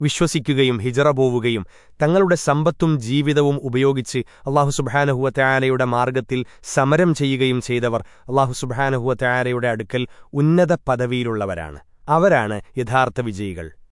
വിശ്വസിക്കുകയും ഹിജറ പോവുകയും തങ്ങളുടെ സമ്പത്തും ജീവിതവും ഉപയോഗിച്ച് അള്ളാഹു സുബാനഹുവ മാർഗത്തിൽ സമരം ചെയ്യുകയും ചെയ്തവർ അള്ളാഹു സുബാനഹുവ അടുക്കൽ ഉന്നത പദവിയിലുള്ളവരാണ്. അവരാണ് യഥാർത്ഥ വിജയികൾ.